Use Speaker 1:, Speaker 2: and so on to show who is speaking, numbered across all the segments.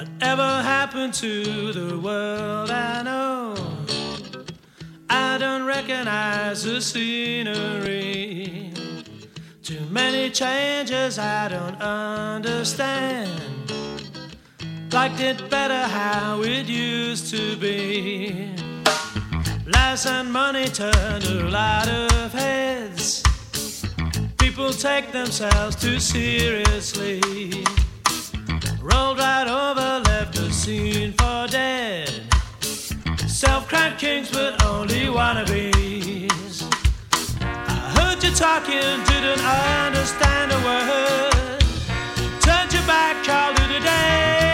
Speaker 1: Whatever happened to the world I know? I don't recognize the scenery. Too many changes I don't understand. Liked it better how it used to be. Lies and money turned a lot of heads. People take themselves too seriously rolled right over, left a scene for dead. Self-crowned kings, but only wannabes. I heard you talking, didn't understand a word. Turned your back, called it a day.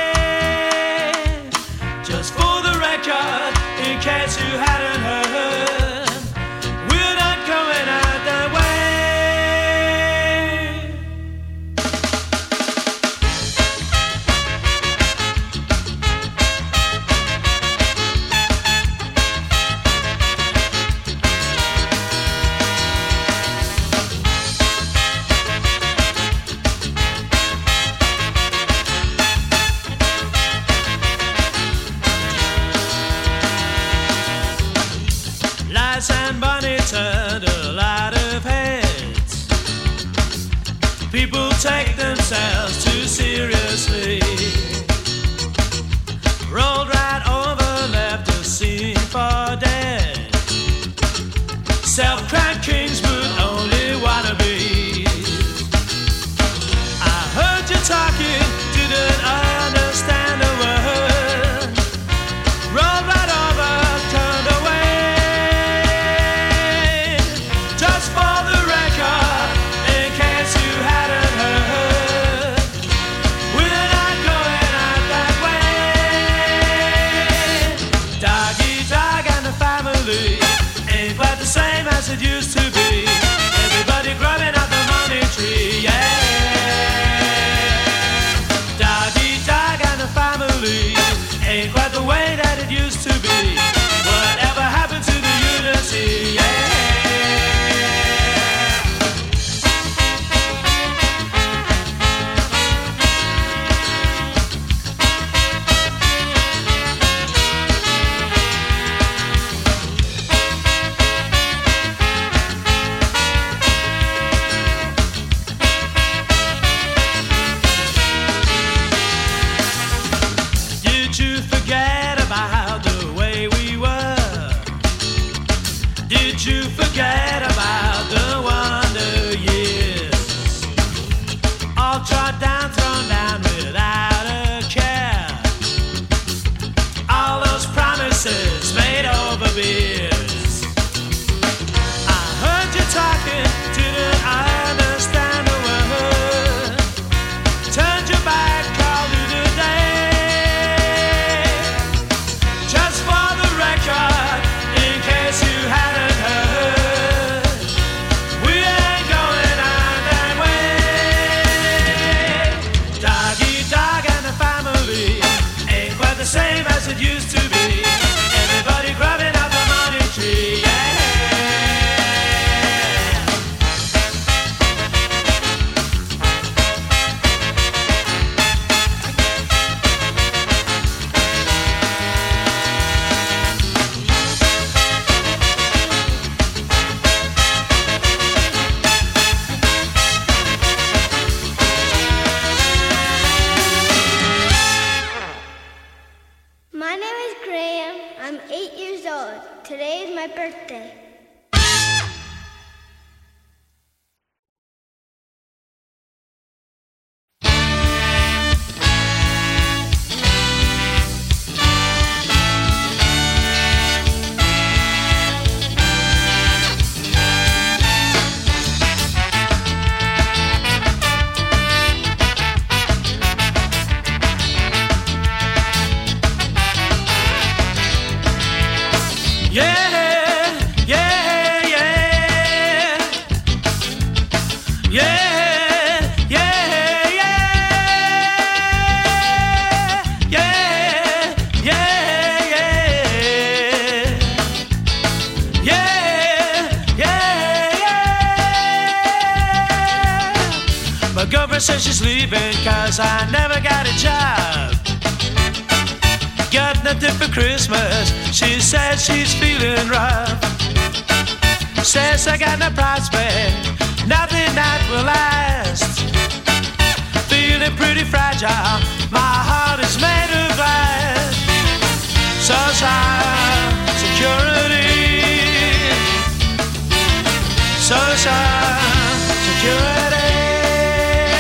Speaker 1: Security.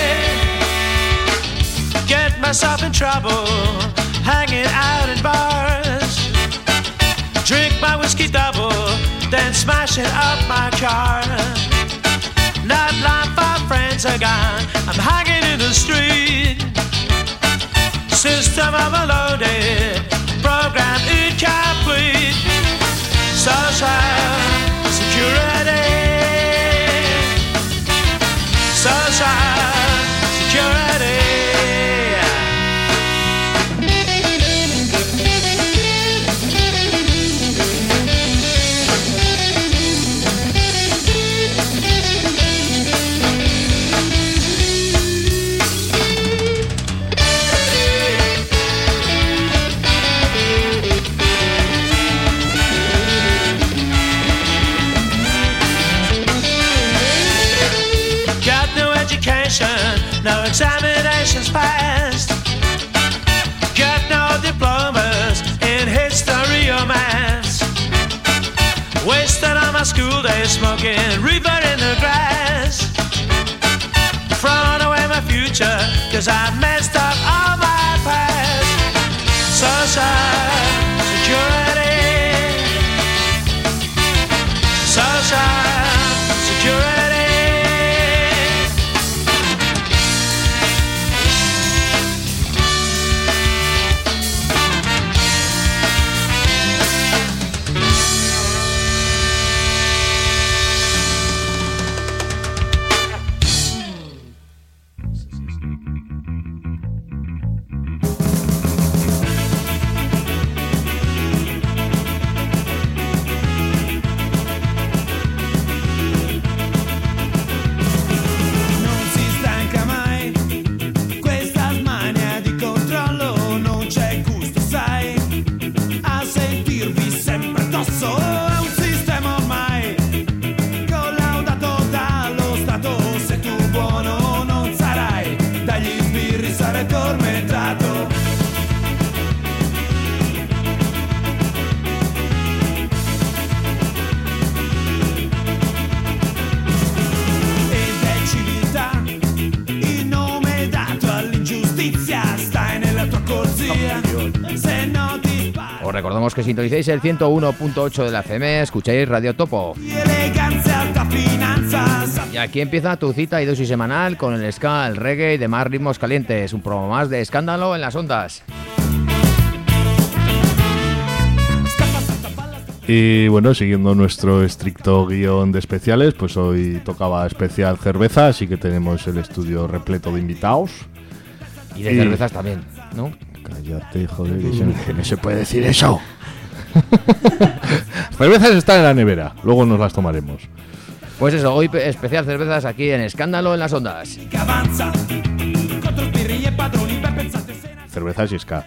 Speaker 1: Eh? Get myself in trouble, hanging out in bars. Drink my whiskey double, then smashing up my car. Not long for friends are gone, I'm hanging in the street. System overloaded, school days smoking reefer in the grass. Thrown away my future, cause I messed up all my past. Social security. Social security.
Speaker 2: Sintonicéis el 101.8 de la FM, escucháis Radio Topo. Y aquí empieza tu cita y dosis semanal con el ska, el reggae y demás ritmos calientes. Un programa más de escándalo en las ondas.
Speaker 3: Y bueno, siguiendo nuestro estricto guion de especiales, pues hoy tocaba especial cerveza, así que tenemos el estudio repleto de invitados.
Speaker 2: Y de
Speaker 3: Y-
Speaker 2: cervezas también, ¿no?
Speaker 3: Cállate, joder, que, se- que no se puede decir eso. cervezas están en la nevera, luego nos las tomaremos.
Speaker 2: Pues eso, hoy pe- especial cervezas aquí en Escándalo en las ondas.
Speaker 4: che avanza contro sbirri e padroni ben pensate se ne
Speaker 3: Cervezas y ska.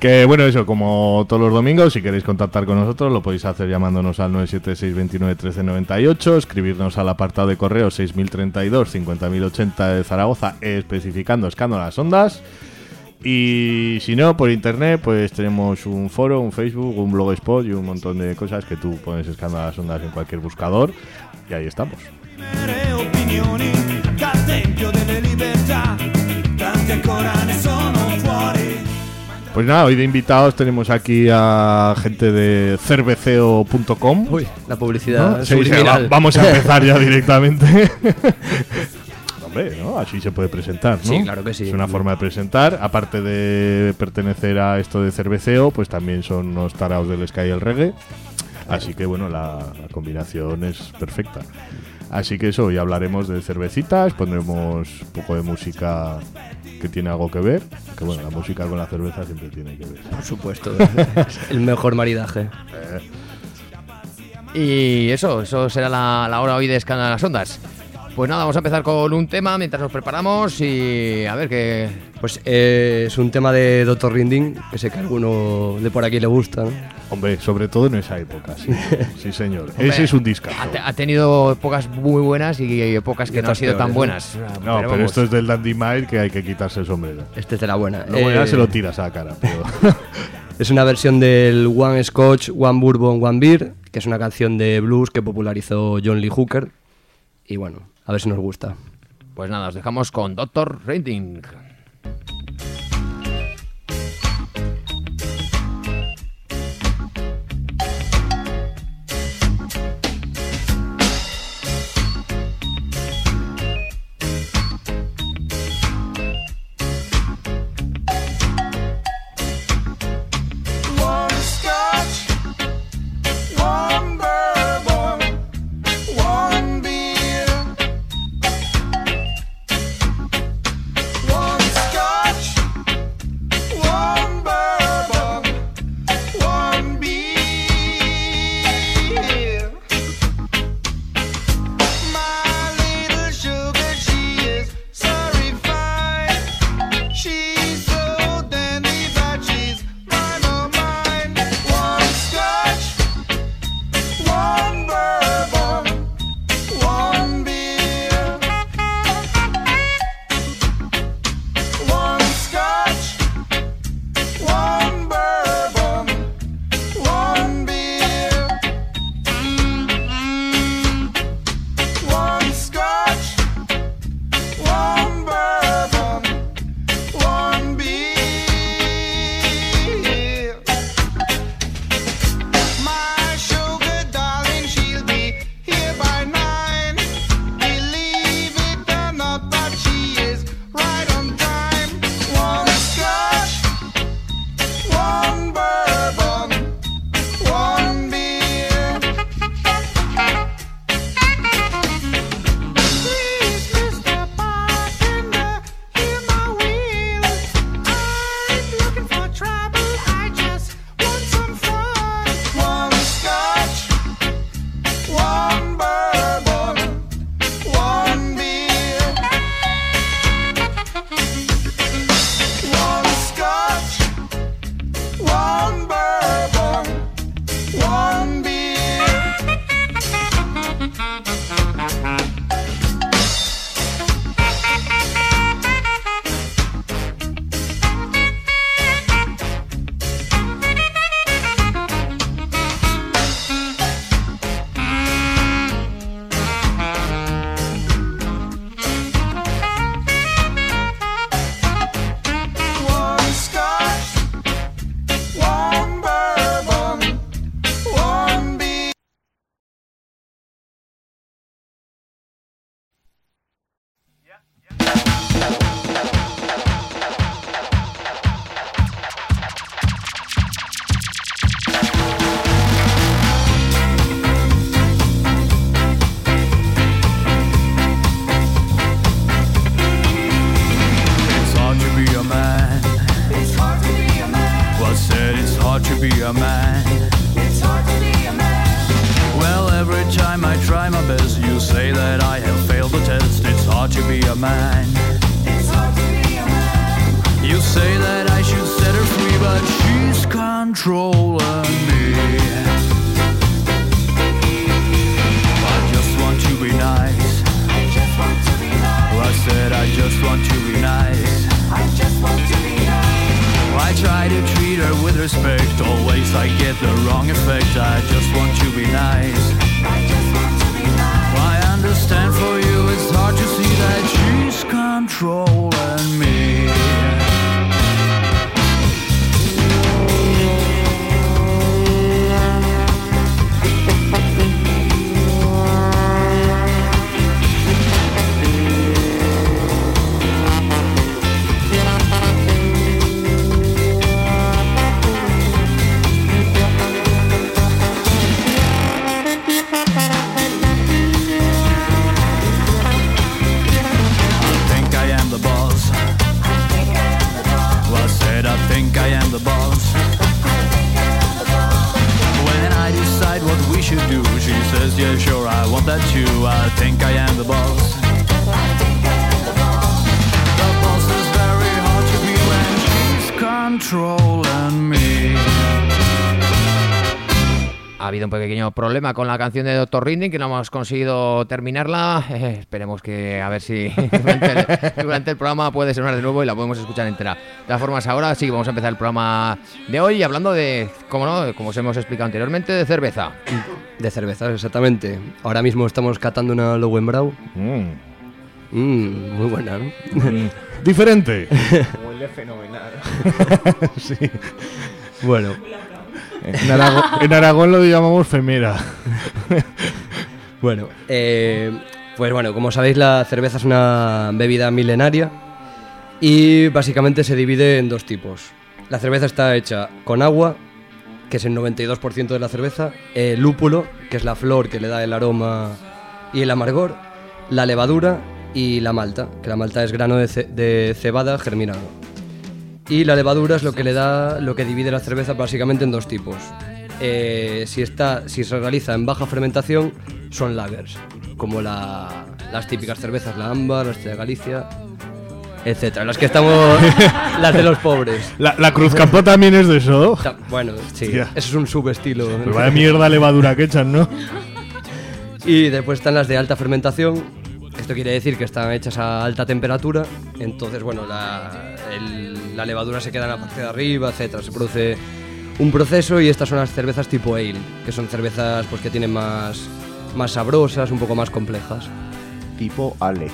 Speaker 3: Que bueno, eso, como todos los domingos, si queréis contactar con nosotros, lo podéis hacer llamándonos al 976-29-1398, escribirnos al apartado de correo 6032-50080 de Zaragoza, especificando escándalo a las ondas. Y si no, por internet, pues tenemos un foro, un Facebook, un blogspot y un montón de cosas que tú pones escándalo a las ondas en cualquier buscador. Y ahí estamos. Pues nada, hoy de invitados tenemos aquí a gente de cerveceo.com.
Speaker 5: Uy, la publicidad
Speaker 3: ¿no? Sí, va- vamos a empezar ya directamente. Hombre, ¿no? Así se puede presentar, ¿no?
Speaker 5: Sí, claro que sí.
Speaker 3: Es una forma de presentar. Aparte de pertenecer a esto de cerveceo, pues también son unos taraos del Sky y el reggae. Así que bueno, la, la combinación es perfecta. Así que eso, hoy hablaremos de cervecitas, pondremos un poco de música que tiene algo que ver. Que bueno, la música con la cerveza siempre tiene que ver.
Speaker 5: Por supuesto. es el mejor maridaje.
Speaker 2: Y eso, eso será la, la hora hoy de Escándalo las ondas.
Speaker 6: Pues nada, vamos a empezar con un tema mientras nos preparamos y a ver qué.
Speaker 5: Pues eh, es un tema de Dr. Rinding, que sé que a alguno de por aquí le gusta.
Speaker 3: Hombre, sobre todo en esa época, sí, sí señor. Ese es un disco.
Speaker 6: Ha, tenido épocas muy buenas y épocas que no han sido tan buenas.
Speaker 3: No, pero, esto es del Dandy Mile que hay que quitarse el sombrero.
Speaker 5: Este es de la buena. Eh...
Speaker 3: se lo tiras a la cara.
Speaker 5: Es una versión del One Scotch, One Bourbon, One Beer, que es una canción de blues que popularizó John Lee Hooker. Y bueno, a ver si nos gusta.
Speaker 6: Pues nada, os dejamos con Doctor Rating.
Speaker 2: Un pequeño problema con la canción de Dr. Rinding que no hemos conseguido terminarla. Eh, esperemos que a ver si durante el, durante el programa puede sonar de nuevo y la podemos escuchar entera. De todas formas, ahora sí vamos a empezar el programa de hoy hablando de, como no, como os hemos explicado anteriormente, de cerveza.
Speaker 5: De cervezas, exactamente. Ahora mismo estamos catando una Lowenbrau.
Speaker 3: Mm.
Speaker 5: Mmm, muy buena, ¿no?
Speaker 3: Diferente.
Speaker 7: Huele fenomenal.
Speaker 3: sí.
Speaker 5: bueno,
Speaker 3: En Aragón, lo llamamos femera.
Speaker 5: bueno. eh, pues bueno, como sabéis, la cerveza es una bebida milenaria y básicamente se divide en dos tipos. La cerveza está hecha con agua, que es el 92% de la cerveza, el lúpulo, que es la flor que le da el aroma y el amargor, la levadura y la malta, que la malta es grano de cebada germinado. Y la levadura es lo que le da, lo que divide la cerveza básicamente en dos tipos. Eh, si, está, si se realiza en baja fermentación, son lagers, como la- las típicas cervezas, la ámbar, las de Galicia, etcétera. Las que estamos, las de los pobres.
Speaker 3: La, la Cruz Campo también es de eso.
Speaker 5: Ta- Bueno, sí,
Speaker 3: Hostia.
Speaker 5: eso es un subestilo.
Speaker 3: Pues vaya mierda levadura que echan, ¿no?
Speaker 5: Y después están las de alta fermentación. Esto quiere decir que están hechas a alta temperatura. Entonces, bueno, la, el- la levadura se queda en la parte de arriba, etcétera. Se produce un proceso y estas son las cervezas tipo ale, que son cervezas pues, que tienen más, más sabrosas, un poco más complejas.
Speaker 7: Tipo Ale.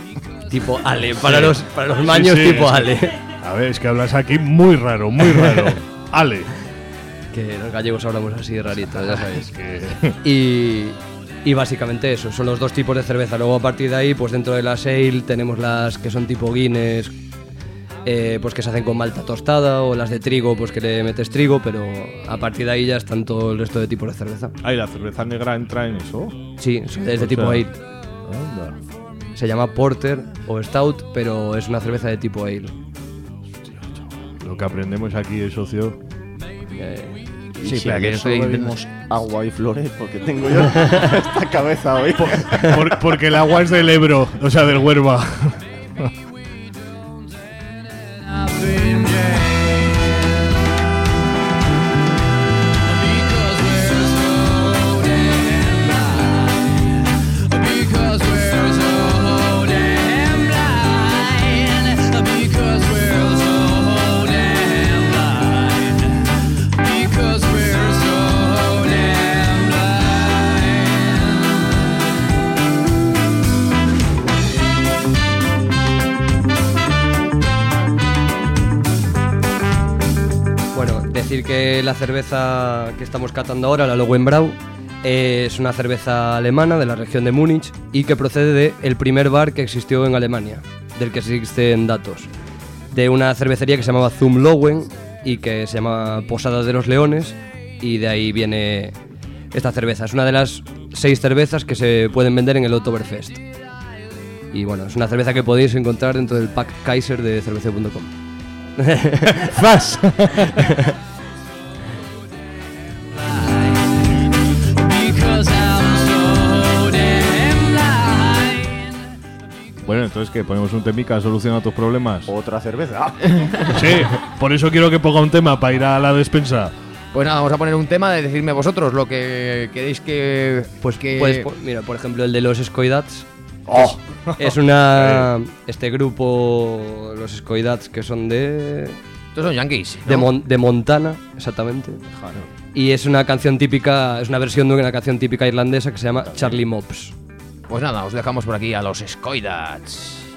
Speaker 5: Tipo ale, para los, para los maños
Speaker 3: Sí, sí,
Speaker 5: tipo
Speaker 3: sí.
Speaker 5: ale.
Speaker 3: A ver, es que hablas aquí muy raro, muy raro. Ale.
Speaker 5: Que los gallegos hablamos así rarito, ya sabéis.
Speaker 3: Que-
Speaker 5: Y, y básicamente eso, son los dos tipos de cerveza. Luego a partir de ahí, pues dentro de las ale tenemos las que son tipo Guinness, eh, pues que se hacen con malta tostada, o las de trigo, pues que le metes trigo, pero a partir de ahí ya están todo el resto de tipos de cerveza.
Speaker 3: Ay, la cerveza negra entra en eso.
Speaker 5: Sí, son de
Speaker 3: O
Speaker 5: tipo
Speaker 3: sea,
Speaker 5: ale.
Speaker 3: Anda.
Speaker 5: Se llama porter o stout, pero es una cerveza de tipo ale.
Speaker 3: Lo que aprendemos aquí es socio.
Speaker 5: Eh,
Speaker 7: Y
Speaker 2: Sí,
Speaker 7: si
Speaker 2: pero que estoy
Speaker 7: bebimos agua y flores, porque tengo yo esta cabeza hoy.
Speaker 3: Por- porque el agua es del Ebro, o sea, del Huerva.
Speaker 5: que la cerveza que estamos catando ahora, la Lowenbrau, es una cerveza alemana de la región de Múnich y que procede de el primer bar que existió en Alemania, del que existen datos. De una cervecería que se llamaba Zum Lowen y que se llama Posada de los Leones y de ahí viene esta cerveza. Es una de las seis cervezas que se pueden vender en el Oktoberfest. Y bueno, es una cerveza que podéis encontrar dentro del pack Kaiser de cerveceo.com.
Speaker 3: ¡Fas! entonces, ¿qué? ¿Ponemos un temica soluciona tus problemas?
Speaker 7: Otra cerveza.
Speaker 3: Sí, por eso quiero que ponga un tema para ir a la despensa.
Speaker 2: Pues nada, vamos a poner un tema de decirme vosotros lo que queréis que.
Speaker 5: Pues
Speaker 2: que.
Speaker 5: puedes po- mira, por ejemplo, el de los Skoidats.
Speaker 7: Oh,
Speaker 5: Es una. este grupo, los Skoidats, que son de.
Speaker 2: Estos son yankees. ¿no?
Speaker 5: De, Mon- de Montana, exactamente. Y es una canción típica, es una versión de una canción típica irlandesa que se llama Charlie Mops.
Speaker 2: Pues nada, os dejamos por aquí a los Skoidats.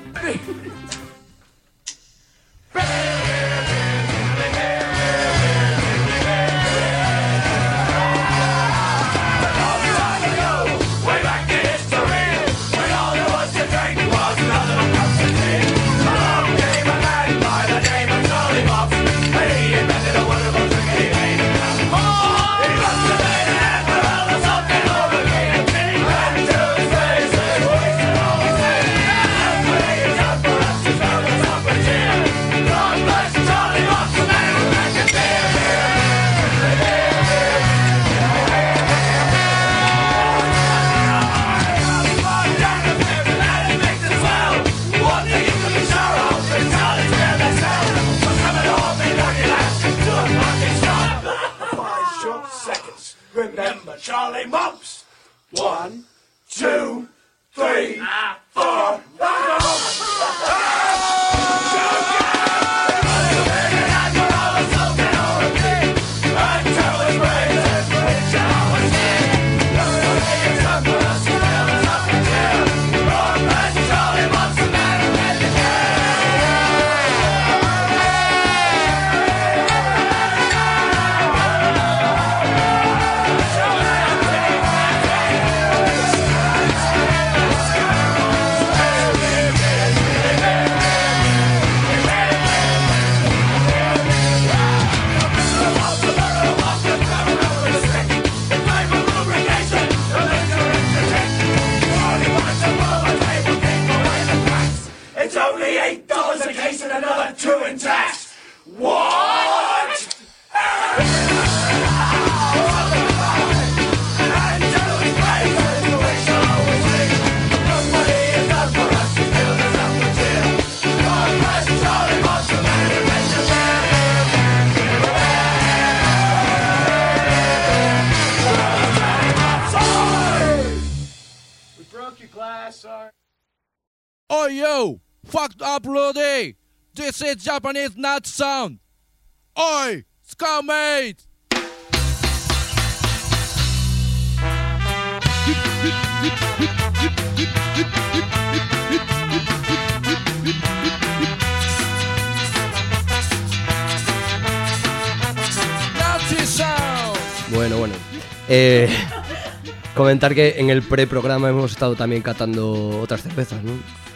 Speaker 8: Mumps.
Speaker 9: Remember Charlie Mumps. One, two, three, ah, four. Ah! Yo, fucked up Rudy. This is Japanese nut sound. Oi, sound.
Speaker 5: Bueno, bueno. Eh, comentar que en el pre-programa hemos estado también catando otras cervezas, ¿no?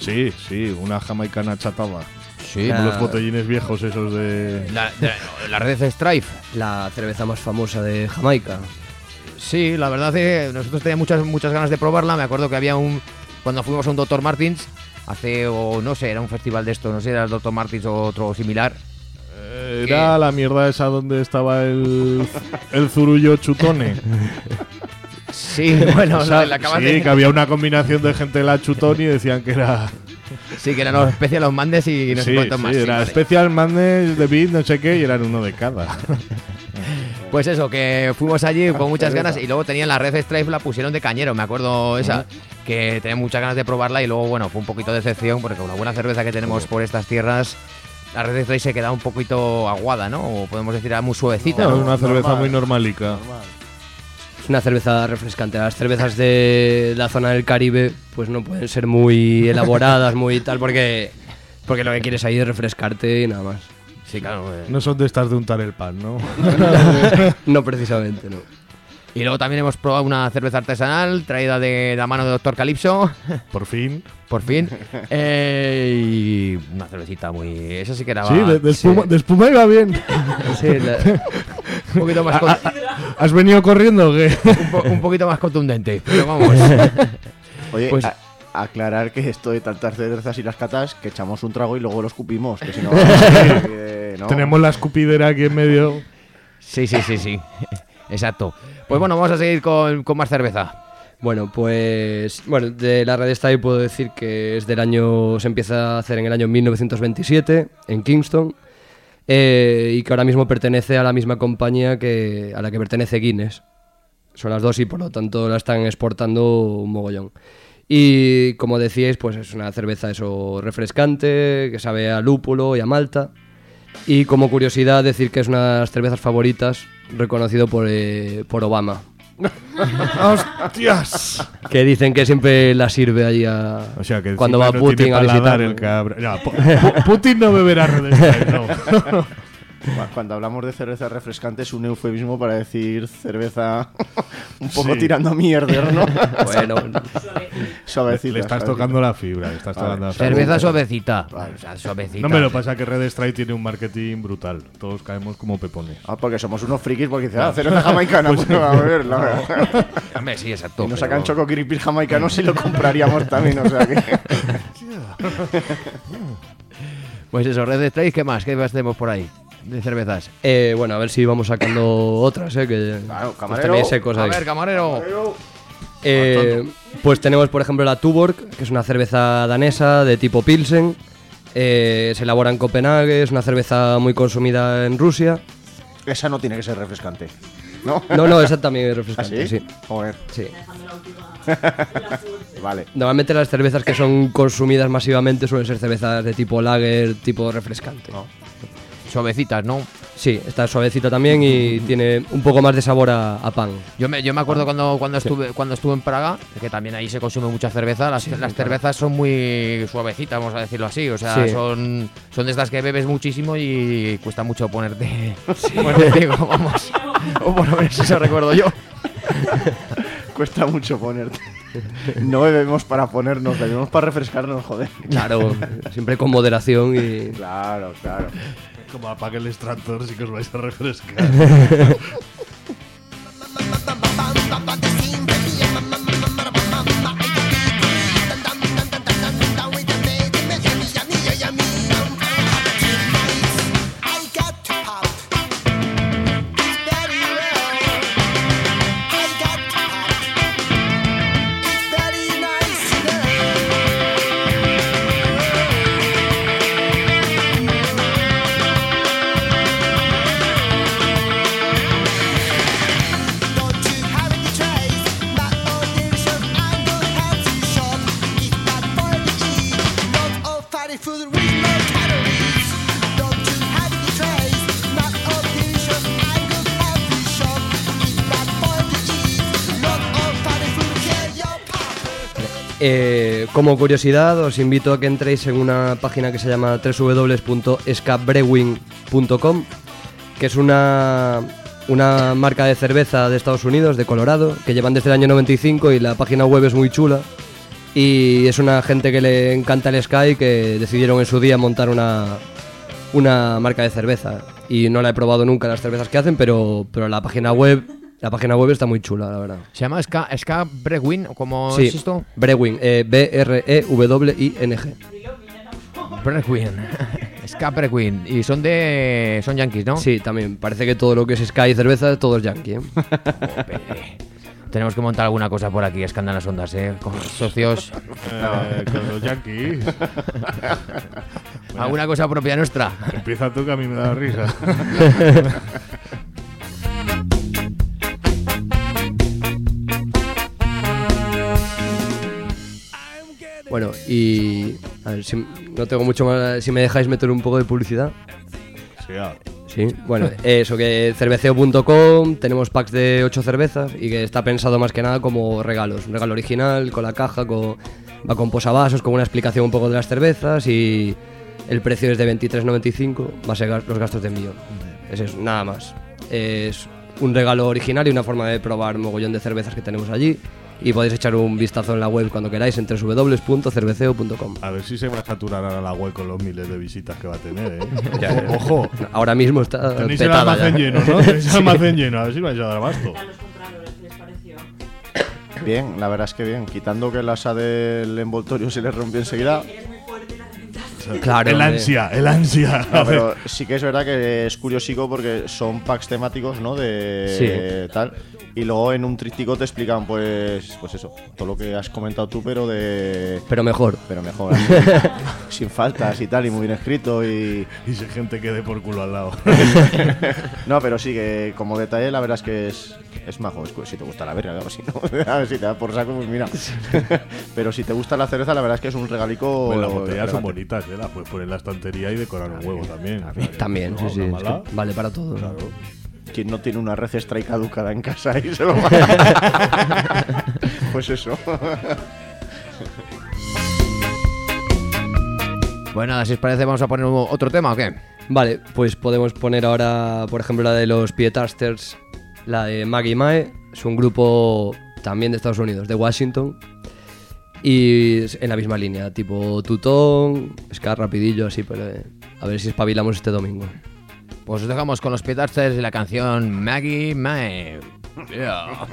Speaker 3: Sí, sí, una jamaicana chatada.
Speaker 2: Sí,
Speaker 3: Como
Speaker 5: Ah.
Speaker 3: los botellines viejos esos de...
Speaker 2: la, de- la red Strife.
Speaker 5: La cerveza más famosa de Jamaica.
Speaker 2: Sí, la verdad es que nosotros teníamos muchas, muchas ganas de probarla. Me acuerdo que había un. Cuando fuimos a un Dr. Martins, hace, o no sé, era un festival de esto, no sé, era el Dr. Martins o otro similar.
Speaker 3: Era la mierda esa donde estaba el, el zurullo chutone.
Speaker 2: Sí, bueno,
Speaker 3: O sea,
Speaker 2: la
Speaker 3: sí,
Speaker 2: de-
Speaker 3: que había una combinación de gente de la chutón y decían que era...
Speaker 2: Sí, que eran los especiales los mandes y no sé
Speaker 3: sí,
Speaker 2: cuántos
Speaker 3: sí,
Speaker 2: más. sí,
Speaker 3: era
Speaker 2: vale.
Speaker 3: Special Madness, The Beat, no sé qué, y eran uno de cada.
Speaker 2: Pues eso, que fuimos allí con muchas ganas y luego tenían la red Strife, la pusieron de cañero, me acuerdo esa, que tenía muchas ganas de probarla y luego, bueno, fue un poquito de decepción porque con la buena cerveza que tenemos por estas tierras, la red Strife se queda un poquito aguada, ¿no? O podemos decir, era muy suavecita.
Speaker 3: Es
Speaker 2: ¿no?
Speaker 3: una cerveza
Speaker 7: normal.
Speaker 3: muy normalica.
Speaker 5: Una cerveza refrescante. Las cervezas de la zona del Caribe pues no pueden ser muy elaboradas, muy tal, porque, porque lo que quieres ahí es refrescarte y nada más.
Speaker 2: Sí, claro. eh.
Speaker 3: No son de estas de untar el pan, ¿no?
Speaker 5: No precisamente, no.
Speaker 2: Y luego también hemos probado una cerveza artesanal traída de la mano de Doctor Calipso,
Speaker 3: Por fin.
Speaker 2: por fin. Eh, y una cervecita muy... Esa sí que era...
Speaker 3: Sí, de, de espuma, de espuma iba bien.
Speaker 5: Sí, la-
Speaker 2: un, poquito más con-
Speaker 3: ¿Has venido corriendo o qué?
Speaker 2: un, po- un poquito más contundente, pero vamos.
Speaker 7: Oye,
Speaker 2: Pues-
Speaker 7: a- aclarar que esto de tantas cervezas y las catas, que echamos un trago y luego lo escupimos, que si no... eh, ¿no?
Speaker 3: Tenemos la escupidera aquí en medio.
Speaker 2: Sí, sí, sí, sí. Exacto. Pues bueno, vamos a seguir con, más cerveza.
Speaker 5: Bueno, pues bueno, de la red Style puedo decir que es del año se empieza a hacer en el año 1927 en Kingston eh, y que ahora mismo pertenece a la misma compañía que a la que pertenece Guinness. Son las dos y por lo tanto la están exportando un mogollón. Y como decíais, pues es una cerveza eso refrescante, que sabe a lúpulo y a malta. Y como curiosidad decir que es una de las cervezas favoritas reconocido por, eh, por Obama.
Speaker 3: ¡Hostias!
Speaker 5: Que dicen que siempre la sirve allí a...
Speaker 3: O sea que
Speaker 5: cuando va
Speaker 3: no
Speaker 5: Putin a visitar.
Speaker 3: el cabra. No, Pu- Pu- Putin no beberá Red no.
Speaker 7: Cu- Cuando hablamos de cerveza refrescante es un eufemismo para decir cerveza un poco
Speaker 3: Sí.
Speaker 7: tirando a mierder, ¿no?
Speaker 5: Bueno,
Speaker 7: Suavecita.
Speaker 3: Le estás
Speaker 7: suavecita.
Speaker 3: tocando la fibra, le estás
Speaker 7: Vale.
Speaker 3: tocando la fibra.
Speaker 2: Cerveza suavecita. O sea, suavecita.
Speaker 3: No me lo pasa que Red Stripe tiene un marketing brutal. Todos caemos como pepones.
Speaker 7: Ah, porque somos unos frikis porque dicen, ah, cerveza jamaicana, pues no, a ver, la
Speaker 2: Hombre, sí, exacto.
Speaker 7: Y nos
Speaker 2: pero-
Speaker 7: sacan choco creepy jamaicanos y lo compraríamos también, o sea que...
Speaker 2: Pues eso, Red Stripe, ¿qué más? ¿Qué más tenemos por ahí? De cervezas.
Speaker 5: eh, bueno, a ver si vamos sacando otras, ¿eh? Que
Speaker 7: Claro,
Speaker 5: pues
Speaker 7: camarero.
Speaker 5: cosas
Speaker 2: A ver, camarero.
Speaker 5: Eh, pues tenemos, por ejemplo, la Tuborg, que es una cerveza danesa de tipo Pilsen. Eh, se elabora en Copenhague, es una cerveza muy consumida en Rusia.
Speaker 7: Esa no tiene que ser refrescante, ¿no?
Speaker 5: No, no, esa también es
Speaker 7: ¿Ah,
Speaker 5: refrescante,
Speaker 7: sí?
Speaker 5: sí.
Speaker 7: Joder,
Speaker 5: sí.
Speaker 7: vale.
Speaker 5: Normalmente las cervezas que son consumidas masivamente suelen ser cervezas de tipo lager, tipo refrescante.
Speaker 2: Suavecitas, ¿no?
Speaker 5: Sí, está suavecita también y tiene un poco más de sabor a, a pan.
Speaker 2: Yo me, yo me acuerdo cuando, cuando, estuve, cuando estuve en Praga, que también ahí se consume mucha cerveza. Las, las cervezas son muy suavecitas, vamos a decirlo así. O sea,
Speaker 5: Sí.
Speaker 2: son, son de estas que bebes muchísimo y cuesta mucho ponerte. ponerte digo, vamos. O por lo menos eso recuerdo yo.
Speaker 7: Cuesta mucho ponerte. No bebemos para ponernos, bebemos para refrescarnos, joder.
Speaker 5: Claro, siempre con moderación y...
Speaker 7: Claro, claro.
Speaker 3: Como apague el extractor, sí que os vais a refrescar.
Speaker 5: como curiosidad, os invito a que entréis en una página que se llama www.escabrewing.com, que es una, una marca de cerveza de Estados Unidos, de Colorado, que llevan desde el año 95 y la página web es muy chula. Y es una gente que le encanta el Sky que decidieron en su día montar una, una marca de cerveza. Y no la he probado nunca las cervezas que hacen, pero, pero la página web la página web está muy chula, la verdad.
Speaker 2: ¿Se llama Ska, Ska Brewing? ¿Cómo
Speaker 5: Sí,
Speaker 2: es esto?
Speaker 5: Brewing, eh, E B-R-E-W-I-N-G.
Speaker 2: Brewing. Ska Brewing. Y son de. Son yankees, ¿no?
Speaker 5: Sí, también. Parece que todo lo que es Sky y cerveza, todo es yankee. ¿eh?
Speaker 2: Tenemos que montar alguna cosa por aquí, escandan las ondas, ¿eh? Con socios.
Speaker 3: Eh, con los yankees.
Speaker 2: ¿Alguna cosa propia nuestra?
Speaker 3: Empieza tú que a mí me da risa.
Speaker 5: Bueno, y. A ver, si, no tengo mucho más. Si me dejáis meter un poco de publicidad.
Speaker 3: Sí, ah.
Speaker 5: Sí, bueno, eso que cerveceo.com, tenemos packs de 8 cervezas y que está pensado más que nada como regalos. Un regalo original, con la caja, con, va con posavasos, con una explicación un poco de las cervezas y el precio es de 23.95 más los gastos de envío. Es eso, nada más. Es un regalo original y una forma de probar mogollón de cervezas que tenemos allí. Y podéis echar un vistazo en la web cuando queráis en www.cerveceo.com.
Speaker 3: A ver si se va a saturar ahora la web con los miles de visitas que va a tener, ¿eh?
Speaker 5: Ya,
Speaker 3: Ojo.
Speaker 5: Ahora mismo está
Speaker 3: Tenéis el almacén
Speaker 5: ya.
Speaker 3: lleno, ¿no? Tenéis el almacén lleno. A ver si vais a dar abasto.
Speaker 7: Bien, la verdad es que bien. Quitando que el asa del envoltorio se le rompió enseguida.
Speaker 5: Claro,
Speaker 3: El ansia, el ansia.
Speaker 7: No, pero sí que es verdad que es curiosico porque son packs temáticos, ¿no? De tal. Y luego en un tríptico te explican, pues, pues eso, todo lo que has comentado tú, pero de.
Speaker 5: Pero mejor.
Speaker 7: Pero mejor. así, sin faltas y tal, y muy bien escrito. Y.
Speaker 3: Y si gente quede por culo al lado.
Speaker 7: No, pero sí que como detalle, la verdad es que es, es majo. Es si te gusta la verga, claro, si no, a ver si te da por saco, pues mira. pero si te gusta la cerveza, la verdad es que es un regalico.
Speaker 3: Pues las botellas son bonitas, ¿eh? Las puedes poner en la estantería y decorar un huevo también. Que,
Speaker 5: También, sí, sí. Es que vale para todo.
Speaker 7: ¿Quién no tiene una red strike caducada en casa y se lo va? pues eso.
Speaker 2: Bueno, nada, si os parece, vamos a poner otro tema o qué?
Speaker 5: Vale, pues podemos poner ahora, por ejemplo, la de los Pietasters, la de Maggie Mae. Es un grupo también de Estados Unidos, de Washington. Y es en la misma línea, tipo tutón, ska rapidillo, así, pero eh, a ver si espabilamos este domingo.
Speaker 2: Pues os dejamos con los Pietasters y la canción Maggie Mae. Yeah.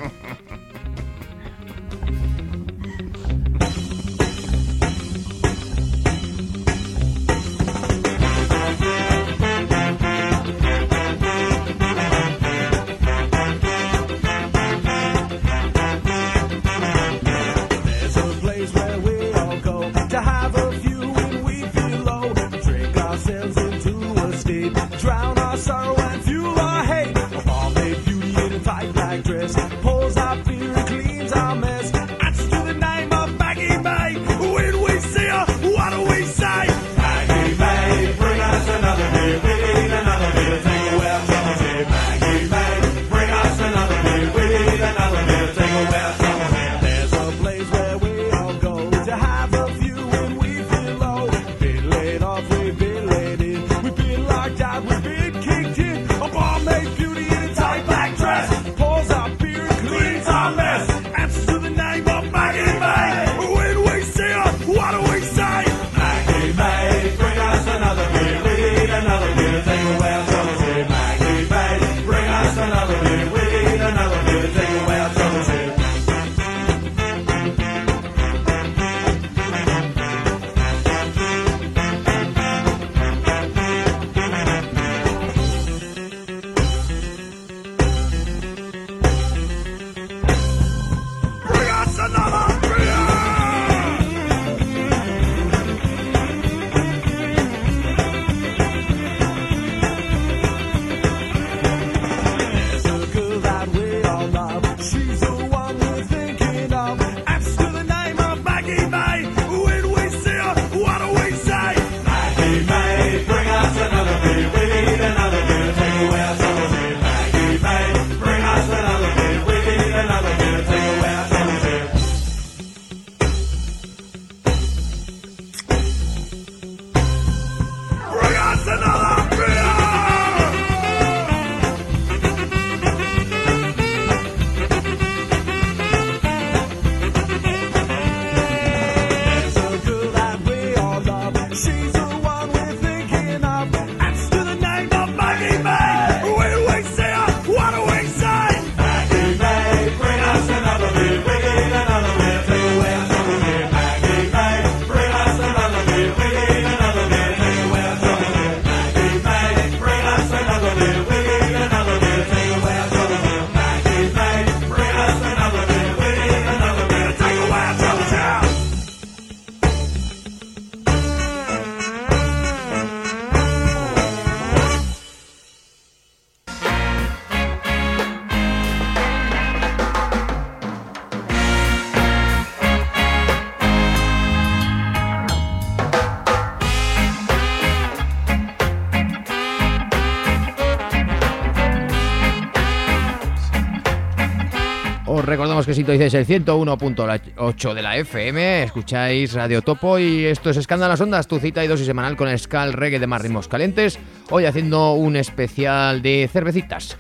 Speaker 2: Recordamos que sintonizáis el 101.8 de la FM, escucháis Radio Topo y esto es Escándalas Ondas, tu cita y dosis semanal con Skal Reggae de más ritmos calientes. Hoy haciendo un especial de cervecitas.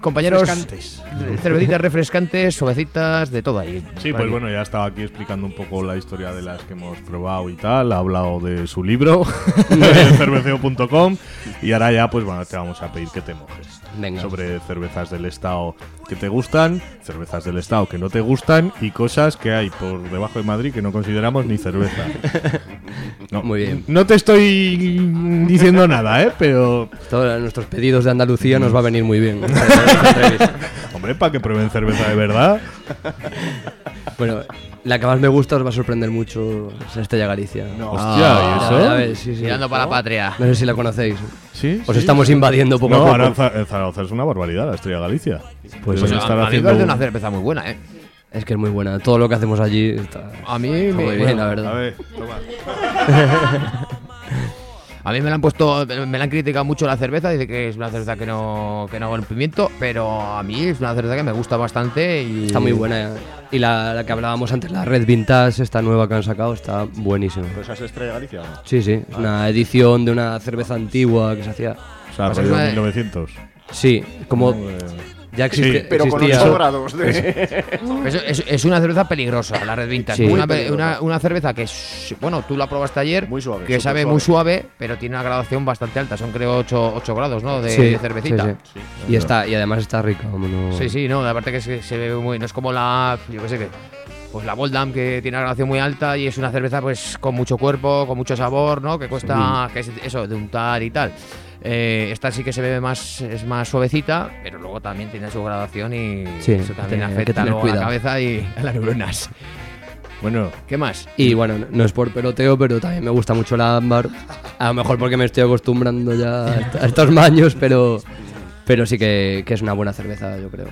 Speaker 2: Compañeros,
Speaker 3: Refrescantes.
Speaker 2: cervecitas refrescantes, suavecitas, de todo ahí.
Speaker 3: Sí, pues
Speaker 2: aquí.
Speaker 3: bueno, ya estaba aquí explicando un poco la historia de las que hemos probado y tal. Ha hablado de su libro, cerveceo.com. Y ahora ya, pues bueno, te vamos a pedir que te mojes.
Speaker 5: Venga.
Speaker 3: Sobre cervezas del estado que te gustan, cervezas del estado que no te gustan y cosas que hay por debajo de Madrid que no consideramos ni cerveza. No,
Speaker 5: Muy bien.
Speaker 3: No te estoy diciendo nada, ¿eh? Pero,
Speaker 5: Todos nuestros pedidos de Andalucía nos va a venir muy bien.
Speaker 3: hombre, para que prueben cerveza de verdad.
Speaker 5: bueno, la que más me gusta os va a sorprender mucho es Estella Galicia.
Speaker 7: No.
Speaker 3: Hostia, ¿y
Speaker 5: A
Speaker 3: eso?
Speaker 5: ver, a ver, sí, sí.
Speaker 2: Tirando para la patria.
Speaker 5: No sé si la conocéis.
Speaker 3: Sí.
Speaker 5: Os
Speaker 3: sí.
Speaker 5: estamos invadiendo poco
Speaker 3: No,
Speaker 5: a poco.
Speaker 3: ahora en Za- en Zaragoza es una barbaridad, la Estrella Galicia.
Speaker 5: Pues
Speaker 3: Deben
Speaker 2: Pues
Speaker 3: estar
Speaker 2: a, a mí
Speaker 3: haciendo
Speaker 2: parece una cerveza muy buena, ¿eh?
Speaker 5: Es que es muy buena. Todo lo que hacemos allí está,
Speaker 2: A mí
Speaker 5: está
Speaker 2: me,
Speaker 5: muy bien,
Speaker 2: bueno,
Speaker 5: la
Speaker 3: A
Speaker 5: verdad.
Speaker 3: ver, toma.
Speaker 2: A mí me la han puesto, me la han criticado mucho la cerveza, dice que es una cerveza que no, que no hago el pimiento, pero a mí es una cerveza que me gusta bastante y
Speaker 5: Está muy buena. Y la, la que hablábamos antes, la Red Vintage, esta nueva que han sacado, está buenísima.
Speaker 7: ¿Pero esa es Estrella Galicia no?
Speaker 5: Sí, sí. Es una edición de una cerveza antigua que se hacía.
Speaker 3: O sea,
Speaker 2: Pues
Speaker 3: rollo
Speaker 2: es una-
Speaker 3: 1900.
Speaker 5: Sí, como
Speaker 3: Eh,
Speaker 5: ya existe,
Speaker 3: Sí,
Speaker 7: Pero con
Speaker 5: existía.
Speaker 7: 8 grados de...
Speaker 2: Es, es- es una cerveza peligrosa, la Red Vintage.
Speaker 5: Sí.
Speaker 2: una, una- una cerveza que es, bueno, tú la probaste ayer,
Speaker 7: Muy suave,
Speaker 2: que sabe
Speaker 7: suave.
Speaker 2: muy suave, pero tiene una graduación bastante alta, son creo 8, grados, ¿no? De,
Speaker 5: Sí,
Speaker 2: de cervecita.
Speaker 5: sí, sí. Y está, y además está rica. como no-
Speaker 2: Sí, sí, no, aparte que se, se ve muy. No es como la. Yo qué sé qué. Pues la Boldam que tiene una graduación muy alta y es una cerveza pues con mucho cuerpo, con mucho sabor, ¿no? Que cuesta, que es eso, de untar y tal. Eh, esta sí que se ve más, es más suavecita, pero luego también tiene su graduación y
Speaker 5: Sí,
Speaker 2: eso también afecta luego a la cabeza y a las neuronas.
Speaker 3: Bueno,
Speaker 2: ¿Qué más?
Speaker 5: Y bueno, no- es por peloteo, pero también me gusta mucho la ámbar. A lo mejor porque me estoy acostumbrando ya a est- a estos maños, pero, pero sí que, que es una buena cerveza, yo creo.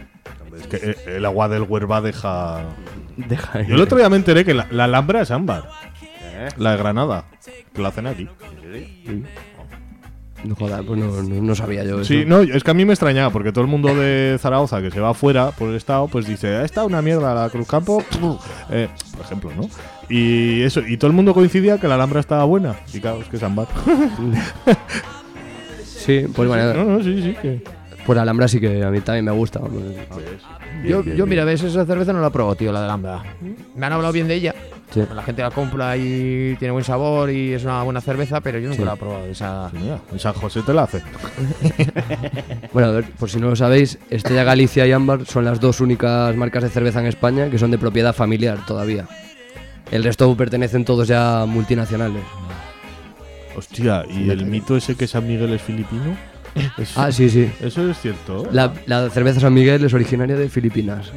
Speaker 3: es que eh, el agua del Huerva deja.
Speaker 5: Deja
Speaker 3: Yo el otro día me enteré que la, la Alhambra es ámbar.
Speaker 7: ¿Eh?
Speaker 3: La de Granada. Que la hacen aquí.
Speaker 5: Joda, pues no, no- no sabía yo.
Speaker 3: Sí,
Speaker 5: eso.
Speaker 3: no, es que a mí me extrañaba, porque todo el mundo de Zaragoza que se va afuera por el estado, pues dice, "Ah, está una mierda la Cruz Campo, eh, por ejemplo, ¿no? Y eso, y todo el mundo coincidía que la Alhambra estaba buena. Y claro, es que es ámbar.
Speaker 5: Sí, pues bueno,
Speaker 3: no, no, sí, sí. Que...
Speaker 5: por Alhambra sí que a mí también me gusta.
Speaker 2: yo, yo mira, ves, esa cerveza no la he probado, tío, la de Alhambra. Me han hablado bien de ella.
Speaker 5: Sí.
Speaker 2: La gente la compra y tiene buen sabor y es una buena cerveza, pero yo nunca
Speaker 5: Sí.
Speaker 2: la he probado. Esa...
Speaker 3: Sí, mira, en San José te la hace.
Speaker 5: Bueno, a ver, por si no lo sabéis, Estrella Galicia y Ámbar son las dos únicas marcas de cerveza en España que son de propiedad familiar todavía. El resto pertenecen todos ya a multinacionales.
Speaker 3: Hostia, ¿y el mito ese que San Miguel es filipino? Es-
Speaker 5: Ah, sí, sí.
Speaker 3: Eso es cierto.
Speaker 5: La, la cerveza San Miguel es originaria de Filipinas.